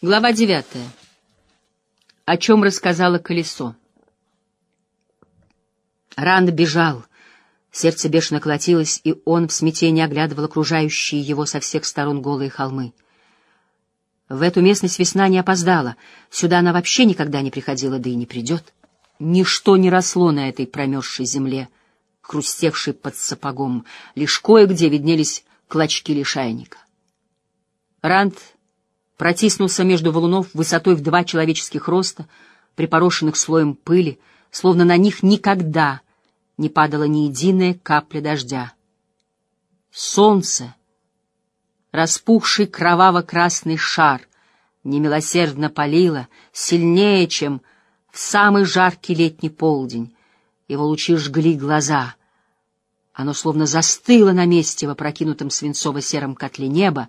Глава девятая. О чем рассказала колесо. Ранд бежал. Сердце бешено колотилось, и он в смятении оглядывал окружающие его со всех сторон голые холмы. В эту местность весна не опоздала. Сюда она вообще никогда не приходила, да и не придет. Ничто не росло на этой промерзшей земле, хрустевшей под сапогом. Лишь кое-где виднелись клочки лишайника. Ранд протиснулся между валунов высотой в два человеческих роста, припорошенных слоем пыли, словно на них никогда не падала ни единая капля дождя. Солнце, распухший кроваво-красный шар, немилосердно палило, сильнее, чем в самый жаркий летний полдень. Его лучи жгли глаза. Оно словно застыло на месте в опрокинутом свинцово-сером котле неба,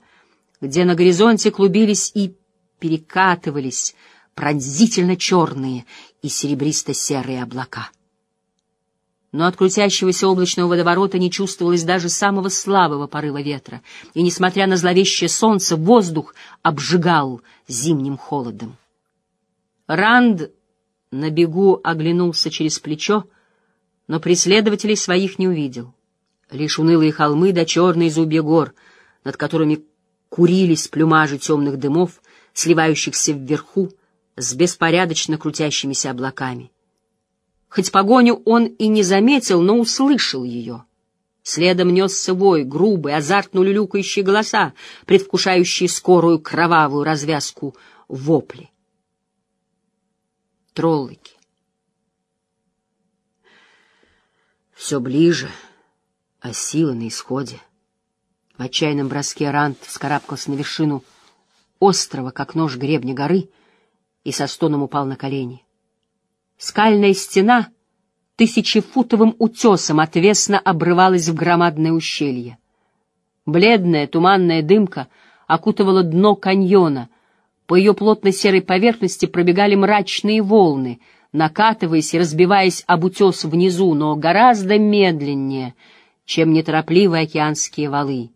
где на горизонте клубились и перекатывались пронзительно черные и серебристо-серые облака. Но от крутящегося облачного водоворота не чувствовалось даже самого слабого порыва ветра, и, несмотря на зловещее солнце, воздух обжигал зимним холодом. Ранд на бегу оглянулся через плечо, но преследователей своих не увидел. Лишь унылые холмы да черные зубья гор, над которыми курились плюмажи темных дымов, сливающихся вверху с беспорядочно крутящимися облаками. Хоть погоню он и не заметил, но услышал ее. Следом несся вой, грубый, азартно люлюкающие голоса, предвкушающие скорую кровавую развязку вопли. Троллоки. Все ближе, а сила на исходе. В отчаянном броске Рант вскарабкался на вершину острова, как нож гребня горы, и со стоном упал на колени. Скальная стена тысячефутовым утесом отвесно обрывалась в громадное ущелье. Бледная туманная дымка окутывала дно каньона. По ее плотной серой поверхности пробегали мрачные волны, накатываясь и разбиваясь об утес внизу, но гораздо медленнее, чем неторопливые океанские валы.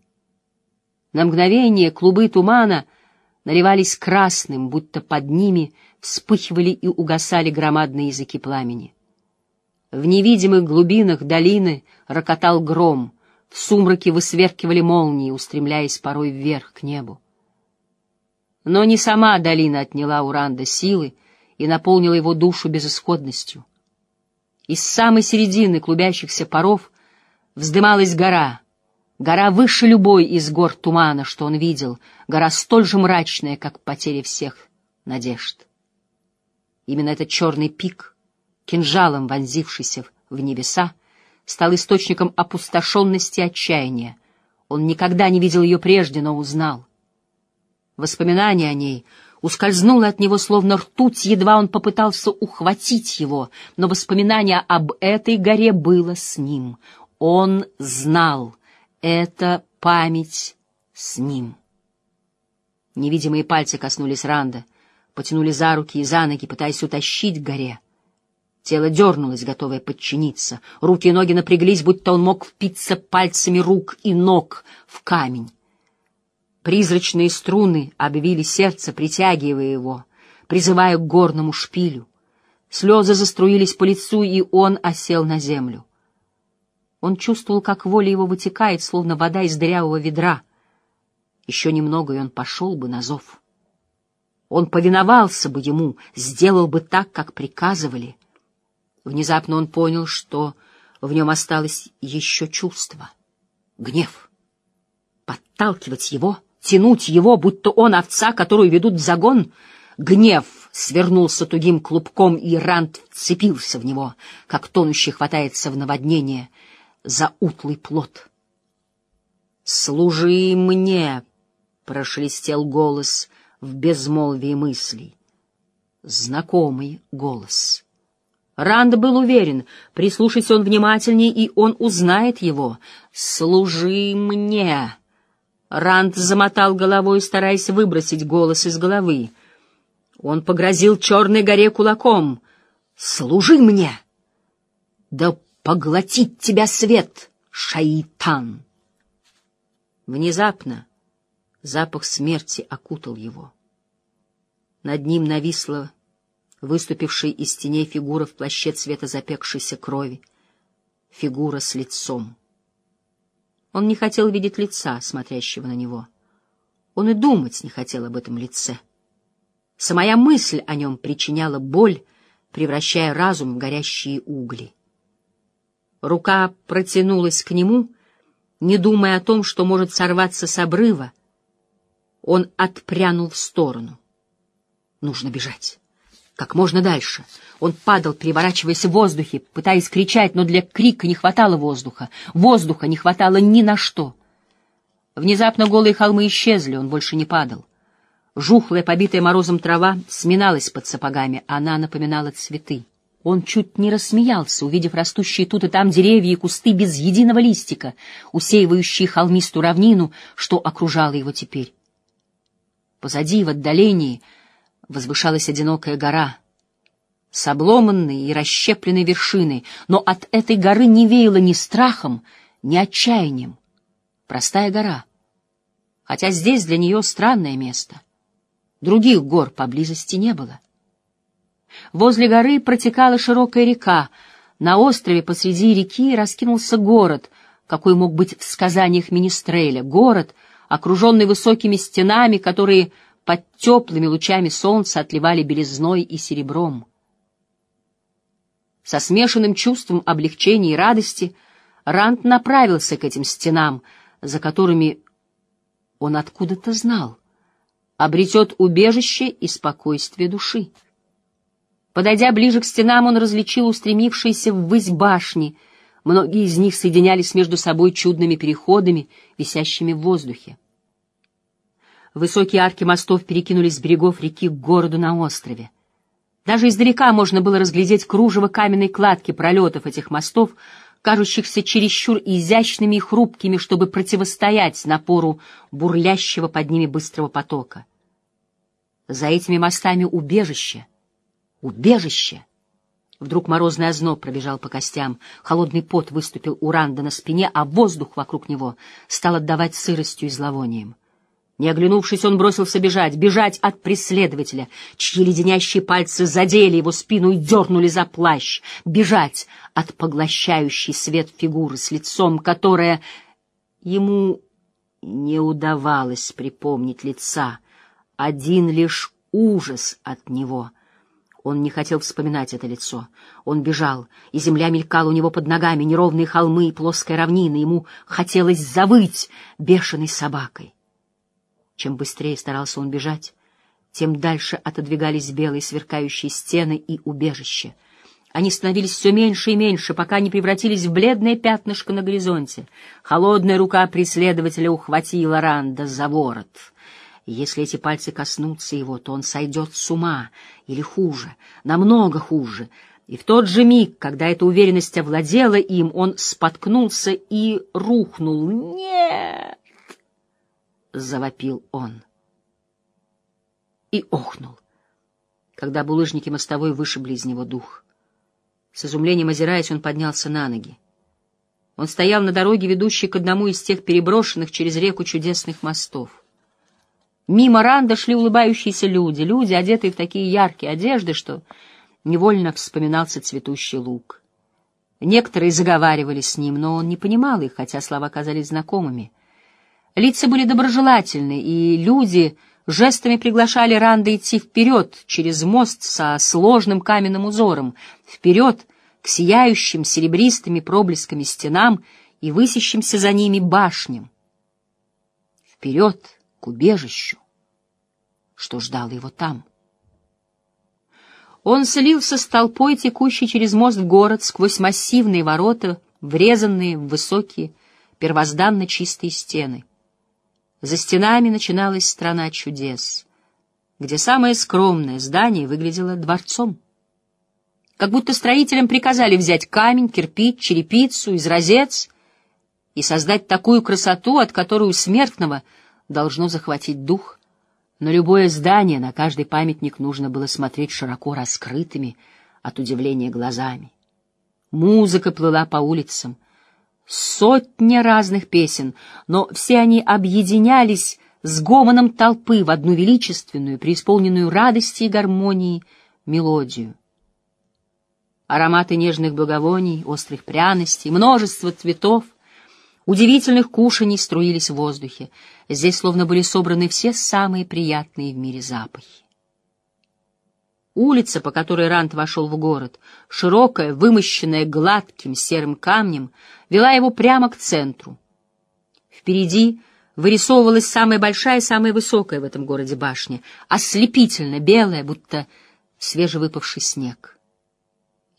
На мгновение клубы тумана наливались красным, будто под ними вспыхивали и угасали громадные языки пламени. В невидимых глубинах долины рокотал гром, в сумраке высверкивали молнии, устремляясь порой вверх к небу. Но не сама долина отняла у Ранда силы и наполнила его душу безысходностью. Из самой середины клубящихся паров вздымалась гора — Гора выше любой из гор тумана, что он видел, гора столь же мрачная, как потеря всех надежд. Именно этот черный пик, кинжалом вонзившийся в небеса, стал источником опустошенности и отчаяния. Он никогда не видел ее прежде, но узнал. Воспоминание о ней ускользнуло от него, словно ртуть, едва он попытался ухватить его, но воспоминание об этой горе было с ним. Он знал — это память с ним. Невидимые пальцы коснулись Ранда, потянули за руки и за ноги, пытаясь утащить к горе. Тело дернулось, готовое подчиниться. Руки и ноги напряглись, будто он мог впиться пальцами рук и ног в камень. Призрачные струны обвили сердце, притягивая его, призывая к горному шпилю. Слезы заструились по лицу, и он осел на землю. Он чувствовал, как воля его вытекает, словно вода из дырявого ведра. Еще немного, и он пошел бы на зов. Он повиновался бы ему, сделал бы так, как приказывали. Внезапно он понял, что в нем осталось еще чувство — гнев. Подталкивать его, тянуть его, будто он овца, которую ведут в загон — гнев свернулся тугим клубком, и Рант вцепился в него, как тонущий хватается в наводнение — за утлый плод. «Служи мне!» — прошелестел голос в безмолвии мыслей. Знакомый голос. Ранд был уверен, прислушайся он внимательнее, и он узнает его. «Служи мне!» Ранд замотал головой, стараясь выбросить голос из головы. Он погрозил черной горе кулаком. «Служи мне!» «Да поглотить тебя свет, шайтан!» Внезапно запах смерти окутал его. Над ним нависла выступившая из теней фигура в плаще цвета запекшейся крови, фигура с лицом. Он не хотел видеть лица, смотрящего на него. Он и думать не хотел об этом лице. Самая мысль о нем причиняла боль, превращая разум в горящие угли. Рука протянулась к нему, не думая о том, что может сорваться с обрыва. Он отпрянул в сторону. Нужно бежать. Как можно дальше. Он падал, переворачиваясь в воздухе, пытаясь кричать, но для крика не хватало воздуха. Воздуха не хватало ни на что. Внезапно голые холмы исчезли, он больше не падал. Жухлая, побитая морозом трава сминалась под сапогами, она напоминала цветы. Он чуть не рассмеялся, увидев растущие тут и там деревья и кусты без единого листика, усеивающие холмистую равнину, что окружало его теперь. Позади, в отдалении, возвышалась одинокая гора с обломанной и расщепленной вершиной, но от этой горы не веяло ни страхом, ни отчаянием. Простая гора, хотя здесь для нее странное место — Других гор поблизости не было. Возле горы протекала широкая река. На острове посреди реки раскинулся город, какой мог быть в сказаниях Министреля. Город, окруженный высокими стенами, которые под теплыми лучами солнца отливали белизной и серебром. Со смешанным чувством облегчения и радости Рант направился к этим стенам, за которыми он откуда-то знал обретет убежище и спокойствие души. Подойдя ближе к стенам, он различил устремившиеся ввысь башни. Многие из них соединялись между собой чудными переходами, висящими в воздухе. Высокие арки мостов перекинулись с берегов реки к городу на острове. Даже издалека можно было разглядеть кружево каменной кладки пролетов этих мостов, кажущихся чересчур изящными и хрупкими, чтобы противостоять напору бурлящего под ними быстрого потока. За этими мостами убежище. Убежище! Вдруг морозный озноб пробежал по костям, холодный пот выступил у Ранда на спине, а воздух вокруг него стал отдавать сыростью и зловонием. Не оглянувшись, он бросился бежать, бежать от преследователя, чьи леденящие пальцы задели его спину и дернули за плащ, бежать от поглощающей свет фигуры с лицом, которое ему не удавалось припомнить лица, один лишь ужас от него. Он не хотел вспоминать это лицо. Он бежал, и земля мелькала у него под ногами, неровные холмы и плоская равнина. Ему хотелось завыть бешеной собакой. Чем быстрее старался он бежать, тем дальше отодвигались белые сверкающие стены и убежища. Они становились все меньше и меньше, пока не превратились в бледное пятнышко на горизонте. Холодная рука преследователя ухватила Ранда за ворот — если эти пальцы коснутся его, то он сойдет с ума, или хуже, намного хуже. И в тот же миг, когда эта уверенность овладела им, он споткнулся и рухнул. «Нет!» — завопил он. И охнул, когда булыжники мостовой вышибли из него дух. С изумлением озираясь, он поднялся на ноги. Он стоял на дороге, ведущей к одному из тех переброшенных через реку чудесных мостов. Мимо Ранда шли улыбающиеся люди, люди, одетые в такие яркие одежды, что невольно вспоминался цветущий луг. Некоторые заговаривали с ним, но он не понимал их, хотя слова казались знакомыми. Лица были доброжелательны, и люди жестами приглашали Ранда идти вперед через мост со сложным каменным узором, вперед к сияющим серебристыми проблесками стенам и высящимся за ними башням. Вперед! К убежищу, что ждало его там. Он слился с толпой, текущей через мост в город, сквозь массивные ворота, врезанные в высокие, первозданно чистые стены. За стенами начиналась страна чудес, где самое скромное здание выглядело дворцом. Как будто строителям приказали взять камень, кирпич, черепицу, изразец и создать такую красоту, от которой у смертного — должно захватить дух. На любое здание, на каждый памятник нужно было смотреть широко раскрытыми от удивления глазами. Музыка плыла по улицам, сотни разных песен, но все они объединялись с гомоном толпы в одну величественную, преисполненную радости и гармонии мелодию. Ароматы нежных благовоний, острых пряностей, множество цветов, удивительных кушаний струились в воздухе. Здесь словно были собраны все самые приятные в мире запахи. Улица, по которой Рант вошел в город, широкая, вымощенная гладким серым камнем, вела его прямо к центру. Впереди вырисовывалась самая большая и самая высокая в этом городе башня, ослепительно белая, будто свежевыпавший снег.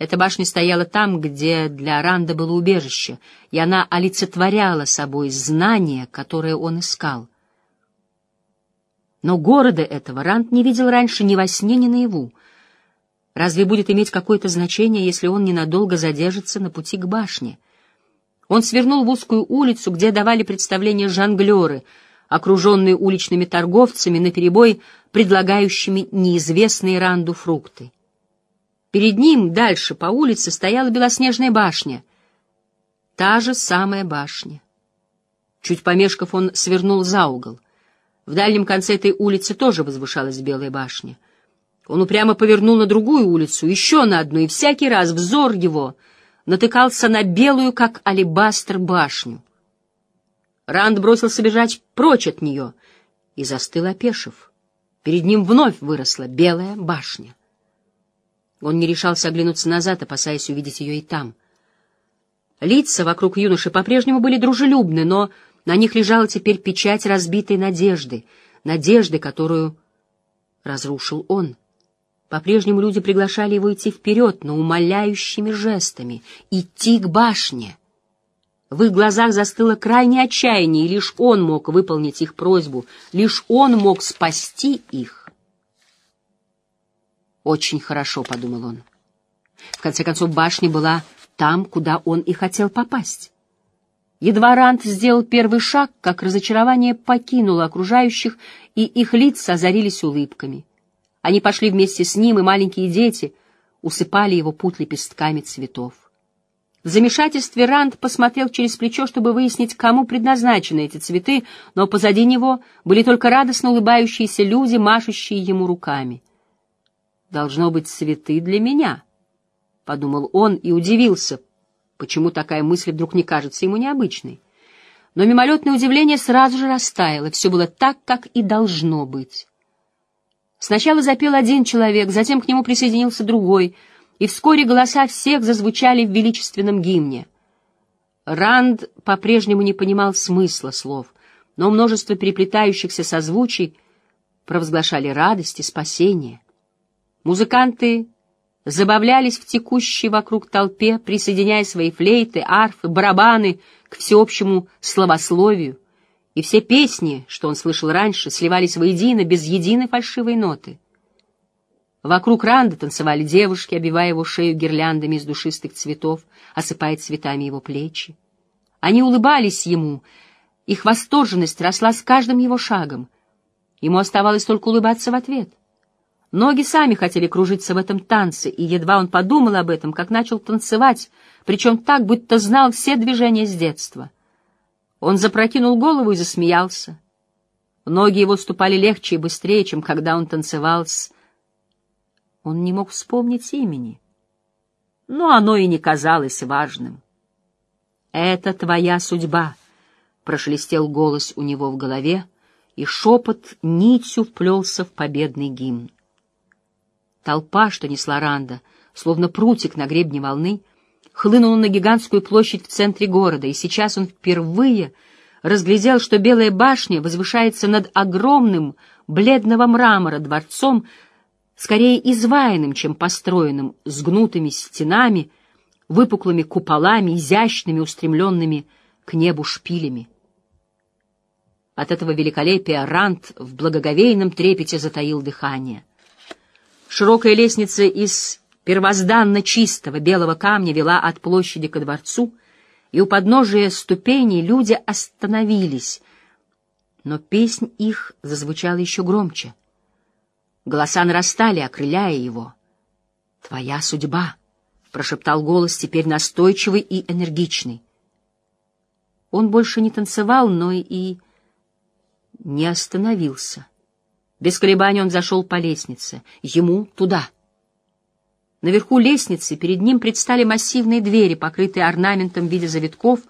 Эта башня стояла там, где для Ранда было убежище, и она олицетворяла собой знание, которое он искал. Но города этого Ранд не видел раньше ни во сне, ни наяву. Разве будет иметь какое-то значение, если он ненадолго задержится на пути к башне? Он свернул в узкую улицу, где давали представления жонглеры, окруженные уличными торговцами, наперебой предлагающими неизвестные Ранду фрукты. Перед ним, дальше по улице, стояла белоснежная башня. Та же самая башня. Чуть помешков, он свернул за угол. В дальнем конце этой улицы тоже возвышалась белая башня. Он упрямо повернул на другую улицу, еще на одну, и всякий раз взор его натыкался на белую, как алебастр, башню. Ранд бросился бежать прочь от нее и застыл, опешив. Перед ним вновь выросла белая башня. Он не решался оглянуться назад, опасаясь увидеть ее и там. Лица вокруг юноши по-прежнему были дружелюбны, но на них лежала теперь печать разбитой надежды, надежды, которую разрушил он. По-прежнему люди приглашали его идти вперед, но умоляющими жестами, идти к башне. В их глазах застыло крайнее отчаяние, и лишь он мог выполнить их просьбу, лишь он мог спасти их. Очень хорошо, — подумал он. В конце концов, башня была там, куда он и хотел попасть. Едва Рант сделал первый шаг, как разочарование покинуло окружающих, и их лица озарились улыбками. Они пошли вместе с ним, и маленькие дети усыпали его путь лепестками цветов. В замешательстве Ранд посмотрел через плечо, чтобы выяснить, кому предназначены эти цветы, но позади него были только радостно улыбающиеся люди, машущие ему руками должно быть цветы для меня, — подумал он и удивился, почему такая мысль вдруг не кажется ему необычной. Но мимолетное удивление сразу же растаяло, все было так, как и должно быть. Сначала запел один человек, затем к нему присоединился другой, и вскоре голоса всех зазвучали в величественном гимне. Ранд по-прежнему не понимал смысла слов, но множество переплетающихся созвучий провозглашали радость и спасение. Музыканты забавлялись в текущей вокруг толпе, присоединяя свои флейты, арфы, барабаны к всеобщему словословию, и все песни, что он слышал раньше, сливались воедино без единой фальшивой ноты. Вокруг Ранда танцевали девушки, обивая его шею гирляндами из душистых цветов, осыпая цветами его плечи. Они улыбались ему, их восторженность росла с каждым его шагом. Ему оставалось только улыбаться в ответ — Ноги сами хотели кружиться в этом танце, и едва он подумал об этом, как начал танцевать, причем так, будто знал все движения с детства. Он запрокинул голову и засмеялся. Ноги его ступали легче и быстрее, чем когда он танцевал с... Он не мог вспомнить имени, но оно и не казалось важным. «Это твоя судьба», — прошелестел голос у него в голове, и шепот нитью вплелся в победный гимн. Толпа, что несла Ранда, словно прутик на гребне волны, хлынула на гигантскую площадь в центре города, и сейчас он впервые разглядел, что Белая башня возвышается над огромным бледного мрамора дворцом, скорее изваянным, чем построенным, с гнутыми стенами, выпуклыми куполами, изящными, устремленными к небу шпилями. От этого великолепия Рант в благоговейном трепете затаил дыхание — Широкая лестница из первозданно чистого белого камня вела от площади ко дворцу, и у подножия ступеней люди остановились, но песнь их зазвучала еще громче. Голоса нарастали, окрыляя его. «Твоя судьба!» — прошептал голос, теперь настойчивый и энергичный. Он больше не танцевал, но и не остановился. Без колебаний он зашел по лестнице. Ему туда. Наверху лестницы перед ним предстали массивные двери, покрытые орнаментом в виде завитков,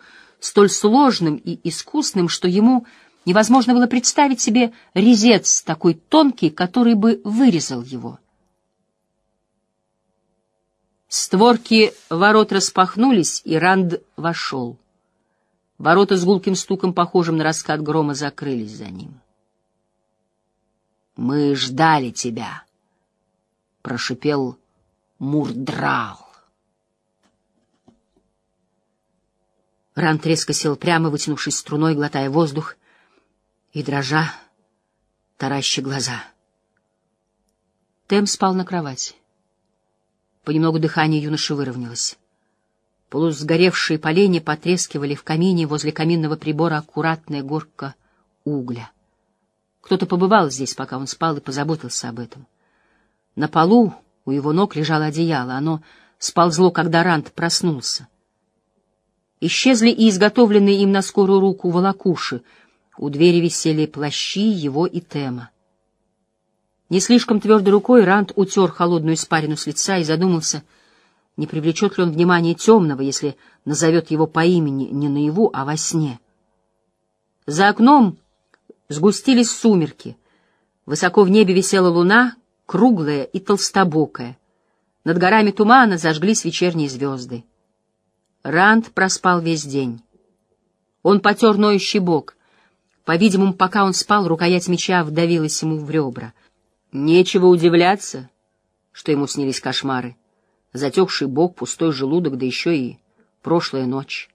столь сложным и искусным, что ему невозможно было представить себе резец такой тонкий, который бы вырезал его. Створки ворот распахнулись, и Ранд вошел. Ворота с гулким стуком, похожим на раскат грома, закрылись за ним. «Мы ждали тебя», — прошипел Мурдрал. Ранд резко сел прямо, вытянувшись струной, глотая воздух, и, дрожа, таращи глаза. Тем спал на кровати. Понемногу дыхание юноши выровнялось. Полусгоревшие поленья потрескивали в камине, возле каминного прибора аккуратная горка угля. Кто-то побывал здесь, пока он спал, и позаботился об этом. На полу у его ног лежало одеяло. Оно сползло, когда Рант проснулся. Исчезли и изготовленные им на скорую руку волокуши. У двери висели плащи его и Тема. Не слишком твердой рукой Рант утер холодную испарину с лица и задумался — не привлечет ли он внимание темного, если назовет его по имени не наяву, а во сне. За окном сгустились сумерки. Высоко в небе висела луна, круглая и толстобокая. Над горами тумана зажглись вечерние звезды. Ранд проспал весь день. Он потер ноющий бок. По-видимому, пока он спал, рукоять меча вдавилась ему в ребра. Нечего удивляться, что ему снились кошмары затекший бок, пустой желудок, да еще и прошлая ночь.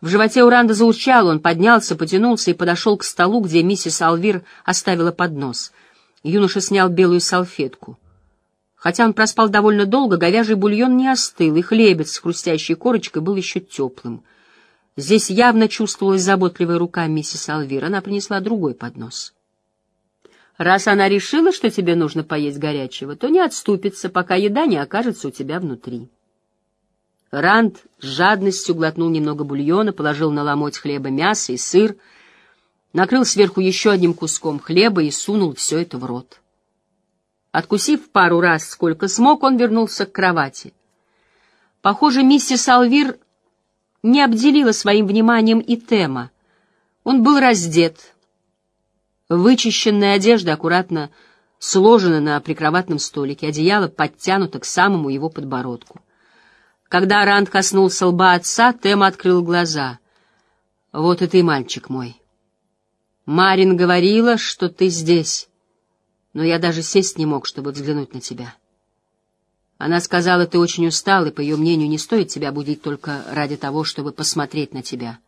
В животе Уранда заурчал, он поднялся, потянулся и подошел к столу, где миссис Алвир оставила поднос. Юноша снял белую салфетку. Хотя он проспал довольно долго, говяжий бульон не остыл, и хлебец с хрустящей корочкой был еще теплым. Здесь явно чувствовалась заботливая рука миссис Алвир. Она принесла другой поднос. Раз она решила, что тебе нужно поесть горячего, то не отступится, пока еда не окажется у тебя внутри. Ранд с жадностью глотнул немного бульона, положил на ломоть хлеба мясо и сыр, накрыл сверху еще одним куском хлеба и сунул все это в рот. Откусив пару раз, сколько смог, он вернулся к кровати. Похоже, миссис Алвир не обделила своим вниманием и Тема. Он был раздет, Вычищенная одежда аккуратно сложена на прикроватном столике, одеяло подтянуто к самому его подбородку. Когда Ранд коснулся лба отца, Тема открыл глаза. «Вот и ты, мальчик мой. Марин говорила, что ты здесь, но я даже сесть не мог, чтобы взглянуть на тебя. Она сказала, ты очень устал, и, по ее мнению, не стоит тебя будить только ради того, чтобы посмотреть на тебя».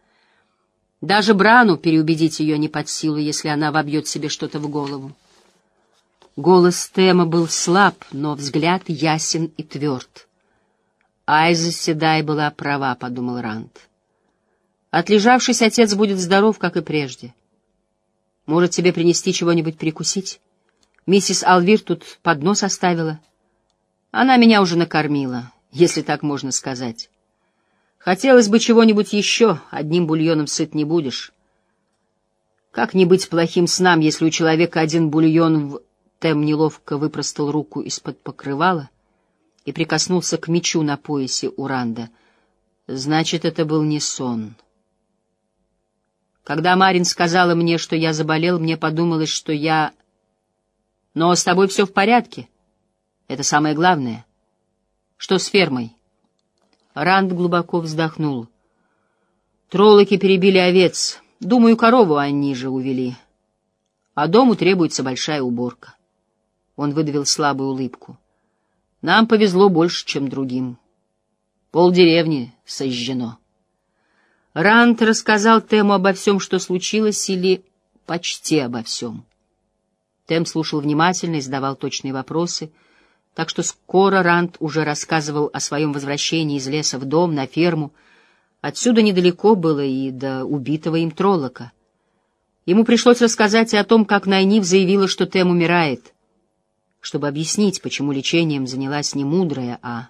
Даже Брану переубедить ее не под силу, если она вобьет себе что-то в голову. Голос Тема был слаб, но взгляд ясен и тверд. Айза Седай была права, — подумал Ранд. Отлежавшись, отец будет здоров, как и прежде. Может, тебе принести чего-нибудь перекусить? Миссис Алвир тут поднос оставила. Она меня уже накормила, если так можно сказать. Хотелось бы чего-нибудь еще, одним бульоном сыт не будешь. Как не быть плохим снам, если у человека один бульон в... Тем неловко выпростал руку из-под покрывала и прикоснулся к мечу на поясе Уранда. Значит, это был не сон. Когда Марин сказала мне, что я заболел, мне подумалось, что я... Но с тобой все в порядке. Это самое главное. Что с фермой? Ранд глубоко вздохнул. Троллоки перебили овец. Думаю, корову они же увели. А дому требуется большая уборка. Он выдавил слабую улыбку. Нам повезло больше, чем другим. Пол деревни сожжено. Ранд рассказал Тему обо всем, что случилось, или почти обо всем. Тем слушал внимательно и задавал точные вопросы — так что скоро Ранд уже рассказывал о своем возвращении из леса в дом, на ферму. Отсюда недалеко было и до убитого им троллока. Ему пришлось рассказать и о том, как Найниф заявила, что Тем умирает, чтобы объяснить, почему лечением занялась не мудрая, а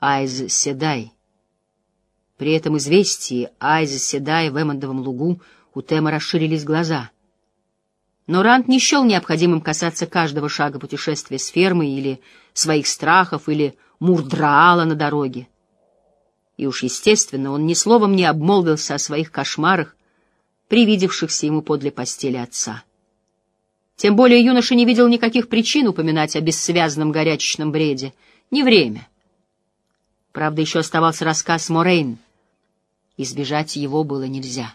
Айз Седай. При этом известии Айз Седай в Эммондовом лугу у Тема расширились глаза. Но Ранд не счел необходимым касаться каждого шага путешествия с фермы или своих страхов, или мурдраала на дороге. И уж естественно, он ни словом не обмолвился о своих кошмарах, привидевшихся ему подле постели отца. Тем более юноша не видел никаких причин упоминать о бессвязном горячечном бреде. Не время. Правда, еще оставался рассказ Морейн. Избежать его было нельзя.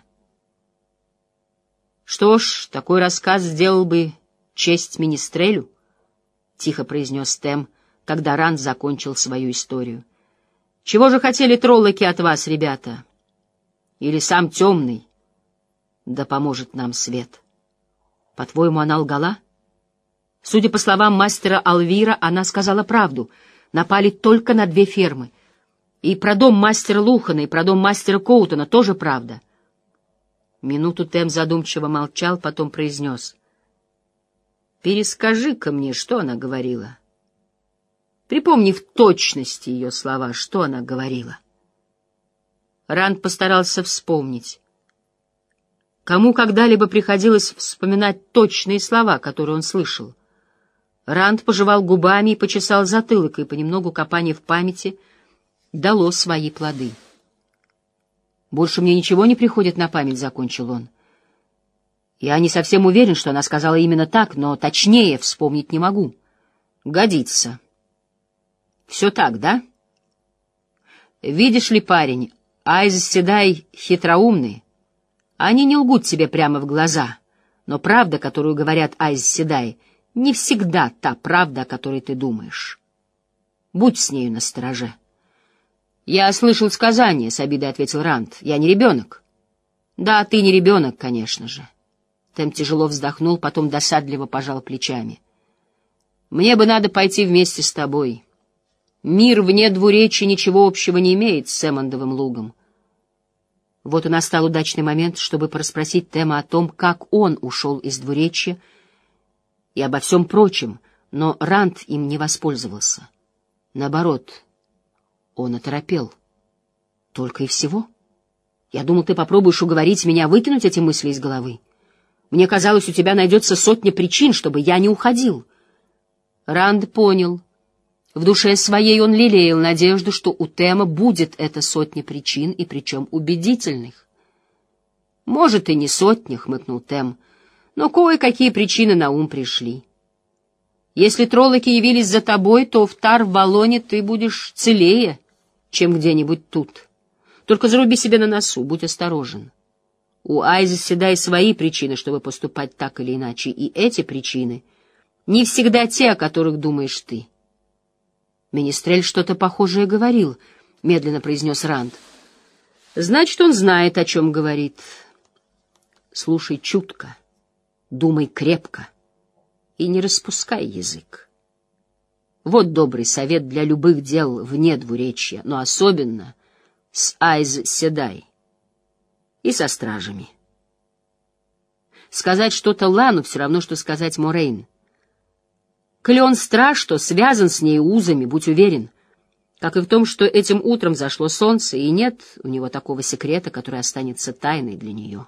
Что ж, такой рассказ сделал бы честь Министрелю, — тихо произнес Тем, когда Ранд закончил свою историю. — Чего же хотели троллоки от вас, ребята? Или сам темный? Да поможет нам свет. По-твоему, она лгала? Судя по словам мастера Алвира, она сказала правду. Напали только на две фермы. И про дом мастера Лухана, и про дом мастера Коутона тоже правда — Минуту Тем задумчиво молчал, потом произнес. «Перескажи-ка мне, что она говорила. Припомни в точности ее слова, что она говорила». Ранд постарался вспомнить. Кому когда-либо приходилось вспоминать точные слова, которые он слышал? Ранд пожевал губами и почесал затылок, и понемногу копание в памяти дало свои плоды. Больше мне ничего не приходит на память, — закончил он. Я не совсем уверен, что она сказала именно так, но точнее вспомнить не могу. Годится. Все так, да? Видишь ли, парень, Айз Седай хитроумный. Они не лгут тебе прямо в глаза, но правда, которую говорят Айз Седай, не всегда та правда, о которой ты думаешь. Будь с нею настороже. «Я слышал сказание», — с обидой ответил Ранд. «Я не ребенок». «Да, ты не ребенок, конечно же». Тем тяжело вздохнул, потом досадливо пожал плечами. «Мне бы надо пойти вместе с тобой. Мир вне двуречи ничего общего не имеет с Эммондовым лугом». Вот и настал удачный момент, чтобы порасспросить Тема о том, как он ушел из двуречья и обо всем прочем, но Ранд им не воспользовался. Наоборот, он оторопел. Только и всего? Я думал, ты попробуешь уговорить меня выкинуть эти мысли из головы. Мне казалось, у тебя найдется сотня причин, чтобы я не уходил. Ранд понял. В душе своей он лелеял надежду, что у Тема будет эта сотня причин, и причем убедительных. «Может, и не сотня», — хмыкнул Тем, — «но кое-какие причины на ум пришли». Если троллоки явились за тобой, то в Тар-Валоне ты будешь целее, чем где-нибудь тут. Только заруби себе на носу, будь осторожен. У Айза всегда и свои причины, чтобы поступать так или иначе, и эти причины не всегда те, о которых думаешь ты. Министрель что-то похожее говорил, — медленно произнес Ранд. Значит, он знает, о чем говорит. Слушай чутко, думай крепко и не распускай язык. Вот добрый совет для любых дел вне двуречья, но особенно с Айз Седай и со стражами. Сказать что-то Лану все равно, что сказать Морейн. Клен страж, что связан с ней узами, будь уверен, как и в том, что этим утром зашло солнце, и нет у него такого секрета, который останется тайной для нее.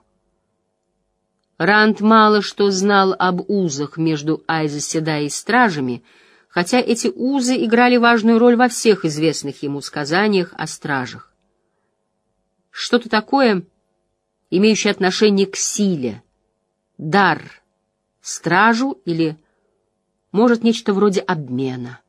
Ранд мало что знал об узах между Айзеседа и стражами, хотя эти узы играли важную роль во всех известных ему сказаниях о стражах. Что-то такое, имеющее отношение к силе, дар, стражу или, может, нечто вроде обмена.